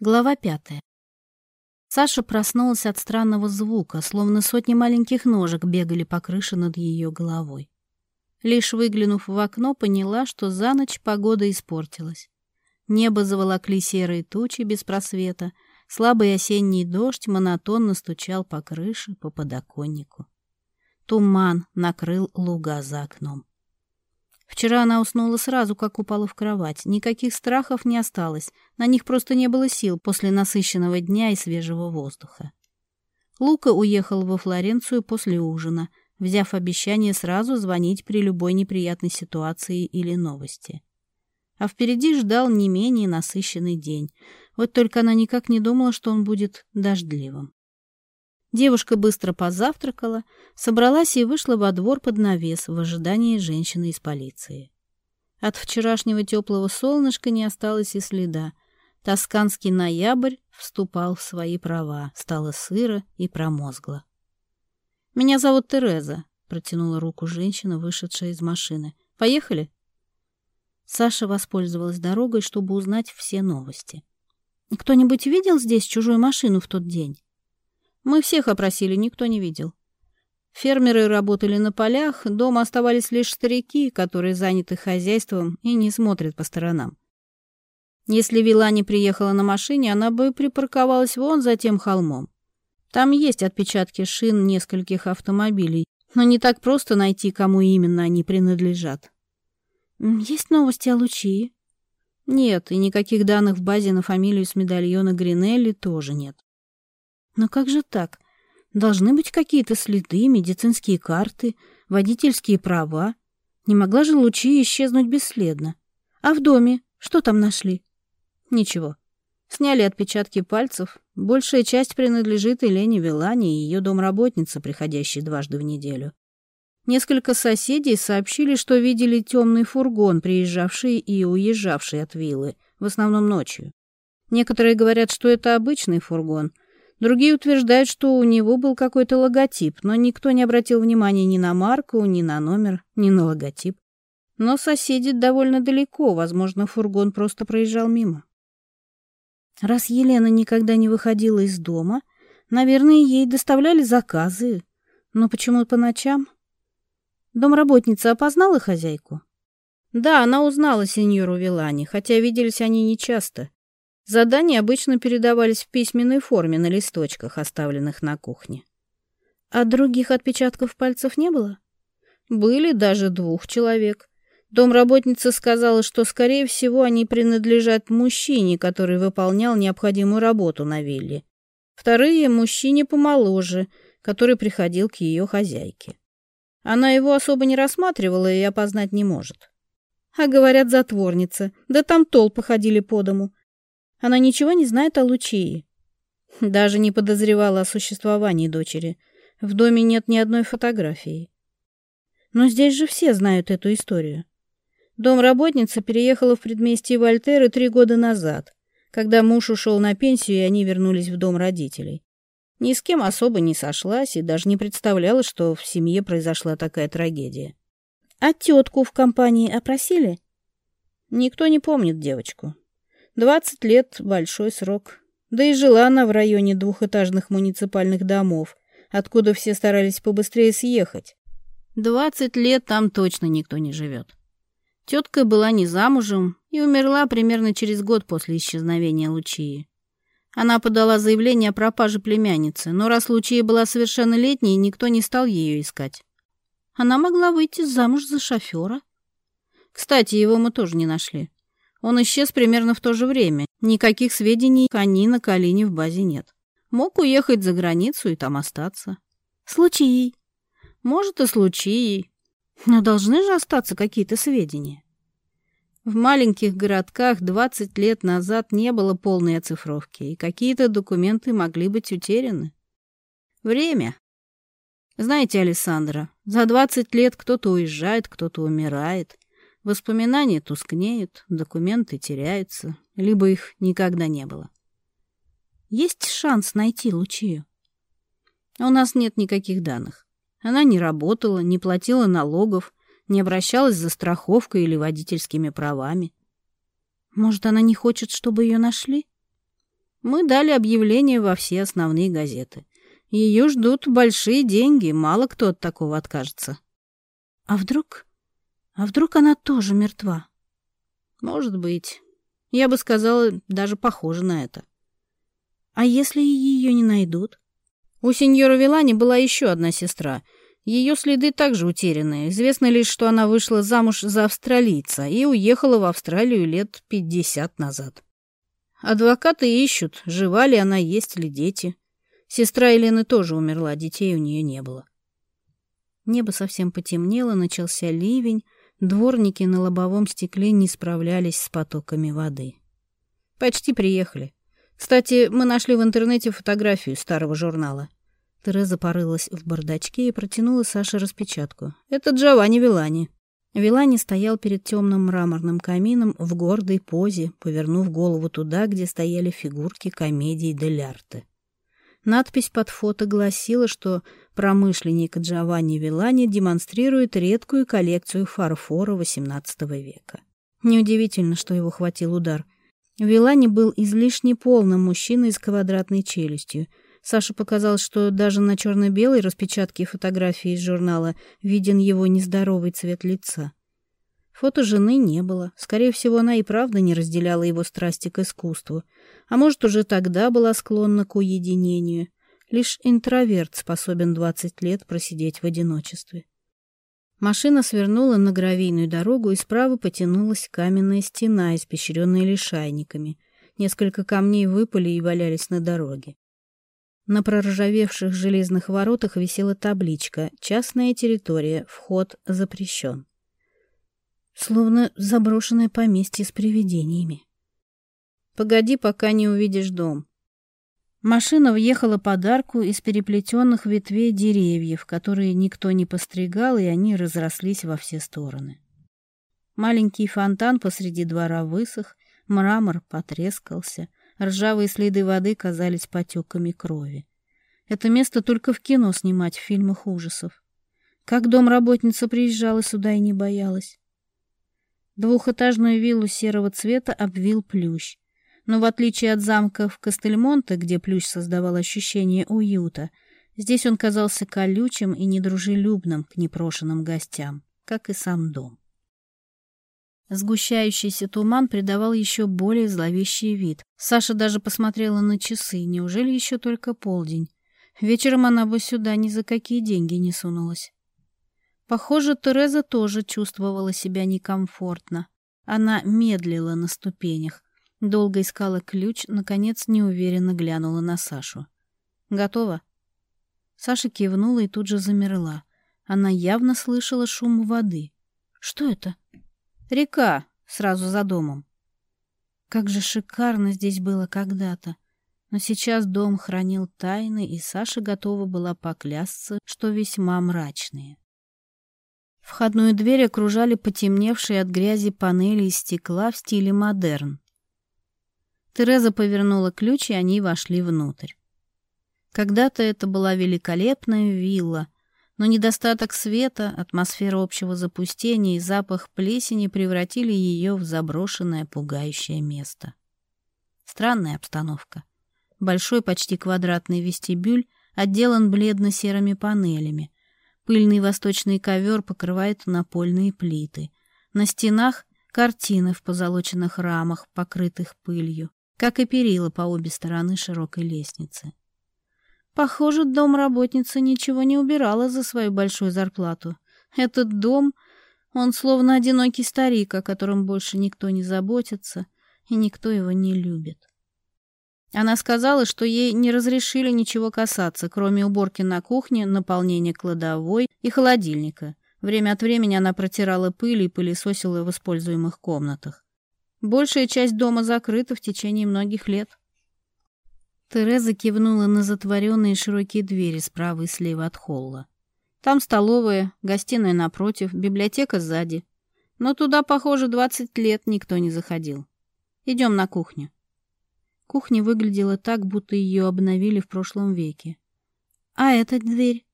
Глава пятая. Саша проснулась от странного звука, словно сотни маленьких ножек бегали по крыше над ее головой. Лишь выглянув в окно, поняла, что за ночь погода испортилась. Небо заволокли серые тучи без просвета, слабый осенний дождь монотонно стучал по крыше, по подоконнику. Туман накрыл луга за окном. Вчера она уснула сразу, как упала в кровать. Никаких страхов не осталось, на них просто не было сил после насыщенного дня и свежего воздуха. Лука уехал во Флоренцию после ужина, взяв обещание сразу звонить при любой неприятной ситуации или новости. А впереди ждал не менее насыщенный день. Вот только она никак не думала, что он будет дождливым. Девушка быстро позавтракала, собралась и вышла во двор под навес в ожидании женщины из полиции. От вчерашнего теплого солнышка не осталось и следа. Тосканский ноябрь вступал в свои права, стало сыро и промозгло. «Меня зовут Тереза», — протянула руку женщина, вышедшая из машины. «Поехали?» Саша воспользовалась дорогой, чтобы узнать все новости. «Кто-нибудь видел здесь чужую машину в тот день?» Мы всех опросили, никто не видел. Фермеры работали на полях, дома оставались лишь старики, которые заняты хозяйством и не смотрят по сторонам. Если вилла не приехала на машине, она бы припарковалась вон за тем холмом. Там есть отпечатки шин нескольких автомобилей, но не так просто найти, кому именно они принадлежат. Есть новости о Лучии? Нет, и никаких данных в базе на фамилию с медальона Гринелли тоже нет. Но как же так? Должны быть какие-то следы, медицинские карты, водительские права. Не могла же Лучи исчезнуть бесследно. А в доме? Что там нашли? Ничего. Сняли отпечатки пальцев. Большая часть принадлежит Елене Вилане и ее домработнице, приходящей дважды в неделю. Несколько соседей сообщили, что видели темный фургон, приезжавший и уезжавший от виллы, в основном ночью. Некоторые говорят, что это обычный фургон — Другие утверждают, что у него был какой-то логотип, но никто не обратил внимания ни на марку, ни на номер, ни на логотип. Но соседи довольно далеко, возможно, фургон просто проезжал мимо. Раз Елена никогда не выходила из дома, наверное, ей доставляли заказы. Но почему по ночам? Домработница опознала хозяйку? Да, она узнала сеньору Вилани, хотя виделись они нечасто. Задания обычно передавались в письменной форме на листочках, оставленных на кухне. А других отпечатков пальцев не было? Были даже двух человек. Домработница сказала, что, скорее всего, они принадлежат мужчине, который выполнял необходимую работу на вилле. Вторые — мужчине помоложе, который приходил к ее хозяйке. Она его особо не рассматривала и опознать не может. А говорят, затворница. Да там толпы ходили по дому. Она ничего не знает о Лучии. Даже не подозревала о существовании дочери. В доме нет ни одной фотографии. Но здесь же все знают эту историю. Дом работницы переехала в предместье Вольтеры три года назад, когда муж ушел на пенсию, и они вернулись в дом родителей. Ни с кем особо не сошлась и даже не представляла, что в семье произошла такая трагедия. А тетку в компании опросили? Никто не помнит девочку. 20 лет – большой срок. Да и жила она в районе двухэтажных муниципальных домов, откуда все старались побыстрее съехать. 20 лет там точно никто не живет. Тетка была не замужем и умерла примерно через год после исчезновения Лучии. Она подала заявление о пропаже племянницы, но раз Лучия была совершеннолетней, никто не стал ее искать. Она могла выйти замуж за шофера. Кстати, его мы тоже не нашли. Он исчез примерно в то же время. Никаких сведений о Нино Калине в базе нет. Мог уехать за границу и там остаться. Случай. Может, и случай. Но должны же остаться какие-то сведения. В маленьких городках 20 лет назад не было полной оцифровки, и какие-то документы могли быть утеряны. Время. Знаете, Александра, за 20 лет кто-то уезжает, кто-то умирает — Воспоминания тускнеют, документы теряются, либо их никогда не было. Есть шанс найти Лучию? У нас нет никаких данных. Она не работала, не платила налогов, не обращалась за страховкой или водительскими правами. Может, она не хочет, чтобы ее нашли? Мы дали объявление во все основные газеты. Ее ждут большие деньги, мало кто от такого откажется. А вдруг а вдруг она тоже мертва? Может быть. Я бы сказала, даже похоже на это. А если ее не найдут? У сеньора Вилани была еще одна сестра. Ее следы также утеряны. Известно лишь, что она вышла замуж за австралийца и уехала в Австралию лет пятьдесят назад. Адвокаты ищут, жива ли она, есть ли дети. Сестра Елены тоже умерла, детей у нее не было. Небо совсем потемнело, начался ливень, Дворники на лобовом стекле не справлялись с потоками воды. «Почти приехали. Кстати, мы нашли в интернете фотографию старого журнала». Тереза порылась в бардачке и протянула Саше распечатку. «Это Джованни Вилани». Вилани стоял перед темным мраморным камином в гордой позе, повернув голову туда, где стояли фигурки комедии Дель Арте. Надпись под фото гласила, что Промышленник Джованни Вилани демонстрирует редкую коллекцию фарфора XVIII века. Неудивительно, что его хватил удар. Вилани был излишне полным мужчиной с квадратной челюстью. Саше показалось, что даже на черно-белой распечатке фотографии из журнала виден его нездоровый цвет лица. Фото жены не было. Скорее всего, она и правда не разделяла его страсти к искусству. А может, уже тогда была склонна к уединению. Лишь интроверт способен 20 лет просидеть в одиночестве. Машина свернула на гравийную дорогу, и справа потянулась каменная стена, испещренная лишайниками. Несколько камней выпали и валялись на дороге. На проржавевших железных воротах висела табличка «Частная территория, вход запрещен». Словно заброшенное поместье с привидениями. «Погоди, пока не увидишь дом», Машина въехала под арку из переплетенных ветвей деревьев, которые никто не постригал, и они разрослись во все стороны. Маленький фонтан посреди двора высох, мрамор потрескался, ржавые следы воды казались потеками крови. Это место только в кино снимать в фильмах ужасов. Как домработница приезжала сюда и не боялась. Двухэтажную виллу серого цвета обвил плющ. Но в отличие от замков в Кастельмонте, где плющ создавал ощущение уюта, здесь он казался колючим и недружелюбным к непрошенным гостям, как и сам дом. Сгущающийся туман придавал еще более зловещий вид. Саша даже посмотрела на часы. Неужели еще только полдень? Вечером она бы сюда ни за какие деньги не сунулась. Похоже, Тереза тоже чувствовала себя некомфортно. Она медлила на ступенях. Долго искала ключ, наконец неуверенно глянула на Сашу. «Готово?» Саша кивнула и тут же замерла. Она явно слышала шум воды. «Что это?» «Река!» — сразу за домом. Как же шикарно здесь было когда-то. Но сейчас дом хранил тайны, и Саша готова была поклясться, что весьма мрачные. Входную дверь окружали потемневшие от грязи панели из стекла в стиле модерн. Тереза повернула ключ, и они вошли внутрь. Когда-то это была великолепная вилла, но недостаток света, атмосфера общего запустения и запах плесени превратили ее в заброшенное пугающее место. Странная обстановка. Большой, почти квадратный вестибюль отделан бледно-серыми панелями. Пыльный восточный ковер покрывает напольные плиты. На стенах картины в позолоченных рамах, покрытых пылью как и перила по обе стороны широкой лестницы. Похоже, домработница ничего не убирала за свою большую зарплату. Этот дом, он словно одинокий старик, о котором больше никто не заботится, и никто его не любит. Она сказала, что ей не разрешили ничего касаться, кроме уборки на кухне, наполнения кладовой и холодильника. Время от времени она протирала пыль и пылесосила в используемых комнатах. Большая часть дома закрыта в течение многих лет. Тереза кивнула на затворенные широкие двери справа и слева от холла. Там столовая, гостиная напротив, библиотека сзади. Но туда, похоже, двадцать лет никто не заходил. Идем на кухню. Кухня выглядела так, будто ее обновили в прошлом веке. А эта дверь?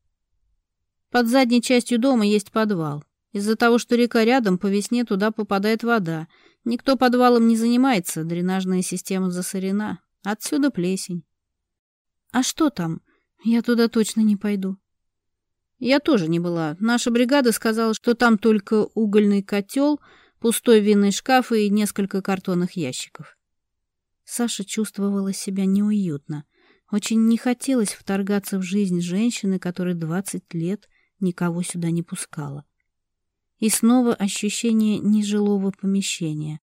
Под задней частью дома есть подвал. Из-за того, что река рядом, по весне туда попадает вода, Никто подвалом не занимается, дренажная система засорена. Отсюда плесень. А что там? Я туда точно не пойду. Я тоже не была. Наша бригада сказала, что там только угольный котел, пустой винный шкаф и несколько картонных ящиков. Саша чувствовала себя неуютно. Очень не хотелось вторгаться в жизнь женщины, которая двадцать лет никого сюда не пускала и снова ощущение нежилого помещения.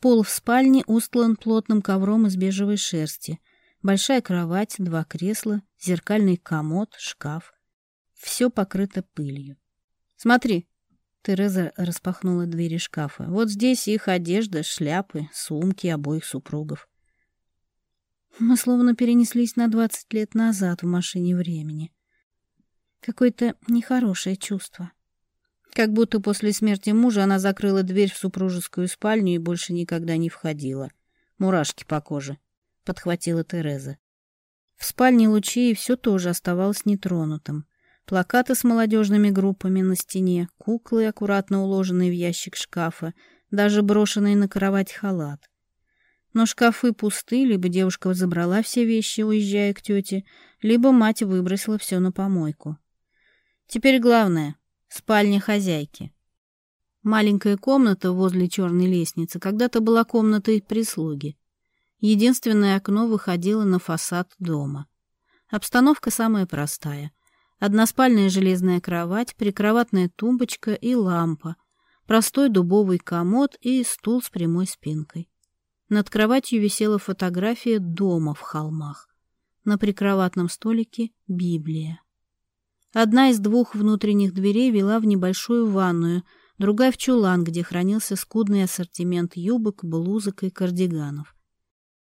Пол в спальне устлан плотным ковром из бежевой шерсти, большая кровать, два кресла, зеркальный комод, шкаф. Все покрыто пылью. «Смотри!» — Тереза распахнула двери шкафа. «Вот здесь их одежда, шляпы, сумки обоих супругов». Мы словно перенеслись на двадцать лет назад в машине времени. Какое-то нехорошее чувство. Как будто после смерти мужа она закрыла дверь в супружескую спальню и больше никогда не входила. Мурашки по коже, — подхватила Тереза. В спальне Лучии все тоже оставалось нетронутым. Плакаты с молодежными группами на стене, куклы, аккуратно уложенные в ящик шкафа, даже брошенный на кровать халат. Но шкафы пусты, либо девушка забрала все вещи, уезжая к тете, либо мать выбросила все на помойку. Теперь главное Спальня хозяйки. Маленькая комната возле черной лестницы когда-то была комнатой прислуги. Единственное окно выходило на фасад дома. Обстановка самая простая. Односпальная железная кровать, прикроватная тумбочка и лампа, простой дубовый комод и стул с прямой спинкой. Над кроватью висела фотография дома в холмах. На прикроватном столике — Библия. Одна из двух внутренних дверей вела в небольшую ванную, другая — в чулан, где хранился скудный ассортимент юбок, блузок и кардиганов.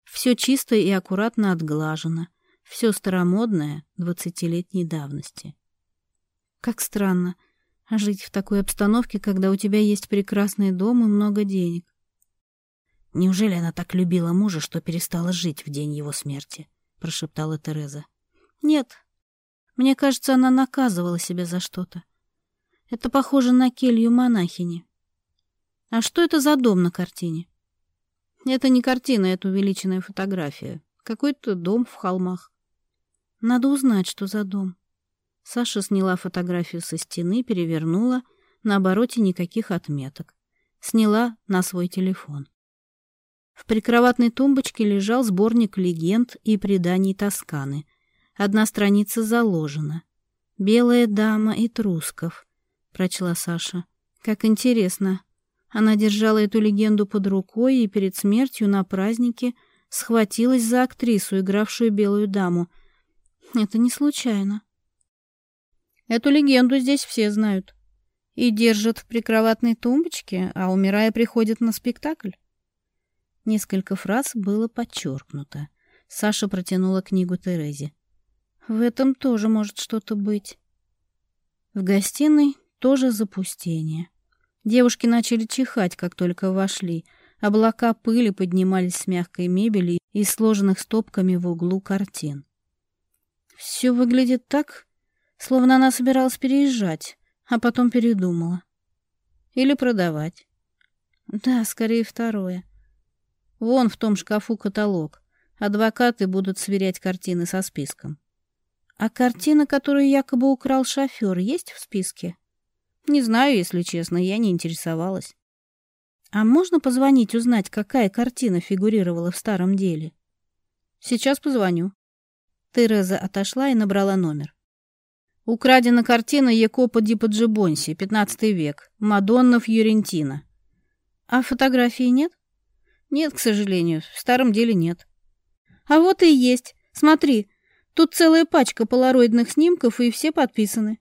Все чисто и аккуратно отглажено, все старомодное двадцатилетней давности. Как странно жить в такой обстановке, когда у тебя есть прекрасный дом и много денег. «Неужели она так любила мужа, что перестала жить в день его смерти?» — прошептала Тереза. «Нет, мне кажется, она наказывала себя за что-то. Это похоже на келью монахини. А что это за дом на картине? Это не картина, это увеличенная фотография. Какой-то дом в холмах. Надо узнать, что за дом. Саша сняла фотографию со стены, перевернула. На обороте никаких отметок. Сняла на свой телефон. В прикроватной тумбочке лежал сборник легенд и преданий Тосканы — Одна страница заложена. «Белая дама и Трусков», — прочла Саша. «Как интересно. Она держала эту легенду под рукой и перед смертью на празднике схватилась за актрису, игравшую белую даму. Это не случайно. Эту легенду здесь все знают. И держат в прикроватной тумбочке, а умирая приходят на спектакль. Несколько фраз было подчеркнуто. Саша протянула книгу Терезе. В этом тоже может что-то быть. В гостиной тоже запустение. Девушки начали чихать, как только вошли. Облака пыли поднимались с мягкой мебели и сложенных стопками в углу картин. Все выглядит так, словно она собиралась переезжать, а потом передумала. Или продавать. Да, скорее второе. Вон в том шкафу каталог. Адвокаты будут сверять картины со списком. А картина, которую якобы украл шофер, есть в списке? Не знаю, если честно, я не интересовалась. А можно позвонить узнать, какая картина фигурировала в старом деле? Сейчас позвоню. Тереза отошла и набрала номер. Украдена картина Якопа Дипаджибонси, 15 век, Мадонна Фьюрентина. А фотографии нет? Нет, к сожалению, в старом деле нет. А вот и есть. Смотри, Тут целая пачка полароидных снимков, и все подписаны.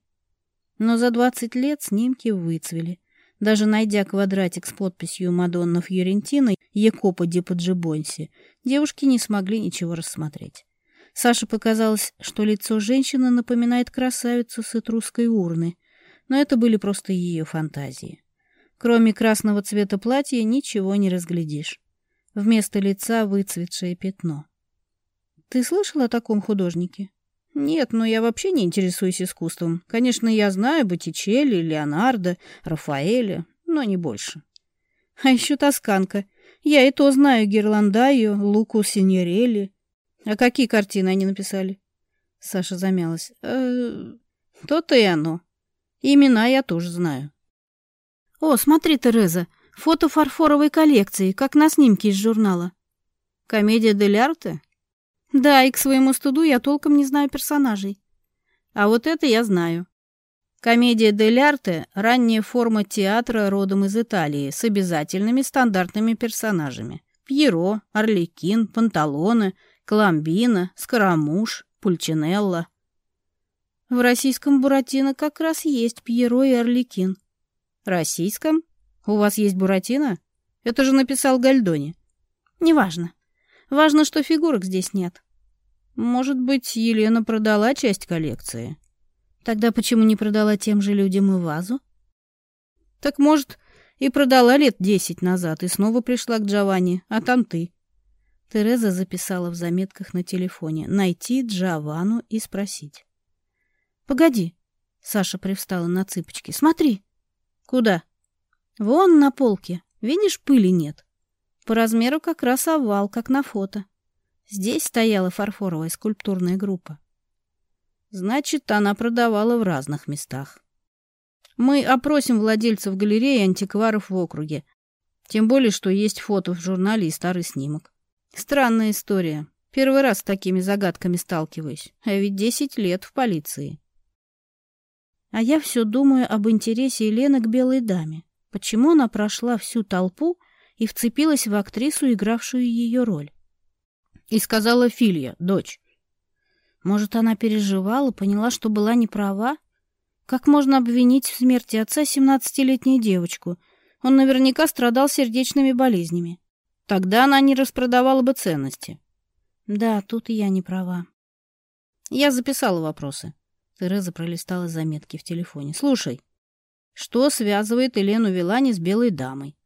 Но за 20 лет снимки выцвели. Даже найдя квадратик с подписью «Мадонна Фьюрентина» Якопа Ди Паджибонси, девушки не смогли ничего рассмотреть. Саше показалось, что лицо женщины напоминает красавицу с этрусской урны, но это были просто ее фантазии. Кроме красного цвета платья ничего не разглядишь. Вместо лица выцветшее пятно. Ты слышал о таком художнике? Нет, но я вообще не интересуюсь искусством. Конечно, я знаю Боттичелли, Леонардо, Рафаэля, но не больше. А еще тосканка. Я и то знаю Герландаю, Луку Синьорелли. А какие картины они написали? Саша замялась. Э, то-то и оно. Имена я тоже знаю. О, смотри, Тереза, фото фарфоровой коллекции, как на снимке из журнала. Комедия дель арте? Да, и к своему стыду я толком не знаю персонажей. А вот это я знаю. Комедия «Дель Арте» — ранняя форма театра родом из Италии с обязательными стандартными персонажами. Пьеро, Орликин, Панталоне, Коломбина, Скоромуш, Пульчинелла. В российском «Буратино» как раз есть Пьеро и Орликин. Российском? У вас есть «Буратино»? Это же написал Гальдони. Неважно. Важно, что фигурок здесь нет. Может быть, Елена продала часть коллекции. Тогда почему не продала тем же людям и вазу? Так, может, и продала лет десять назад, и снова пришла к Джованни, а там ты. Тереза записала в заметках на телефоне «Найти Джованну и спросить». «Погоди!» — Саша привстала на цыпочки. «Смотри!» «Куда?» «Вон на полке. Видишь, пыли нет. По размеру как раз овал, как на фото». Здесь стояла фарфоровая скульптурная группа. Значит, она продавала в разных местах. Мы опросим владельцев галереи и антикваров в округе. Тем более, что есть фото в журнале и старый снимок. Странная история. Первый раз с такими загадками сталкиваюсь. А ведь десять лет в полиции. А я все думаю об интересе Елены к белой даме. Почему она прошла всю толпу и вцепилась в актрису, игравшую ее роль? и сказала Филья, дочь. Может, она переживала, поняла, что была не права? Как можно обвинить в смерти отца семнадцатилетнюю девочку? Он наверняка страдал сердечными болезнями. Тогда она не распродавала бы ценности. Да, тут и я не права. Я записала вопросы. Тереза пролистала заметки в телефоне. Слушай, что связывает Елену Вилани с белой дамой?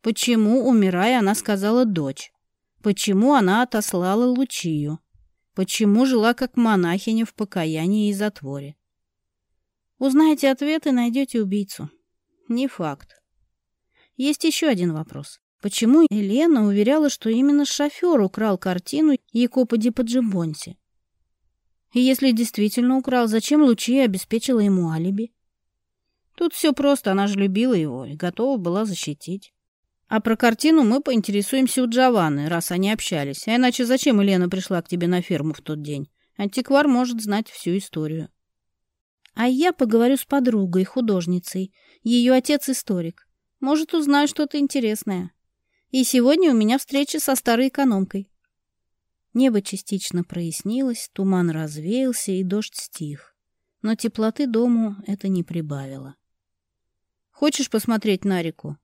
Почему, умирая, она сказала «дочь»? Почему она отослала Лучию? Почему жила как монахиня в покаянии и затворе? Узнаете ответ и найдете убийцу. Не факт. Есть еще один вопрос. Почему Елена уверяла, что именно шофер украл картину Якопа Ди Паджибонси? И если действительно украл, зачем Лучия обеспечила ему алиби? Тут все просто, она же любила его и готова была защитить. А про картину мы поинтересуемся у Джованны, раз они общались. А иначе зачем Елена пришла к тебе на ферму в тот день? Антиквар может знать всю историю. А я поговорю с подругой, художницей. Ее отец историк. Может, узнаю что-то интересное. И сегодня у меня встреча со старой экономкой. Небо частично прояснилось, туман развеялся и дождь стих. Но теплоты дому это не прибавило. «Хочешь посмотреть на реку?»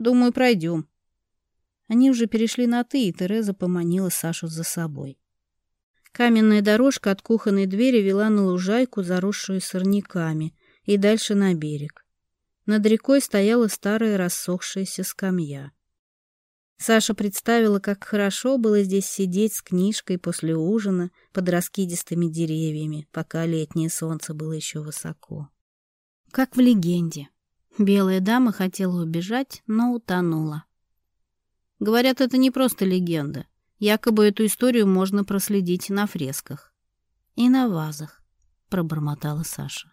Думаю, пройдем. Они уже перешли на «ты», и Тереза поманила Сашу за собой. Каменная дорожка от кухонной двери вела на лужайку, заросшую сорняками, и дальше на берег. Над рекой стояла старая рассохшаяся скамья. Саша представила, как хорошо было здесь сидеть с книжкой после ужина под раскидистыми деревьями, пока летнее солнце было еще высоко. Как в легенде. Белая дама хотела убежать, но утонула. Говорят, это не просто легенда. Якобы эту историю можно проследить на фресках. И на вазах, пробормотала Саша.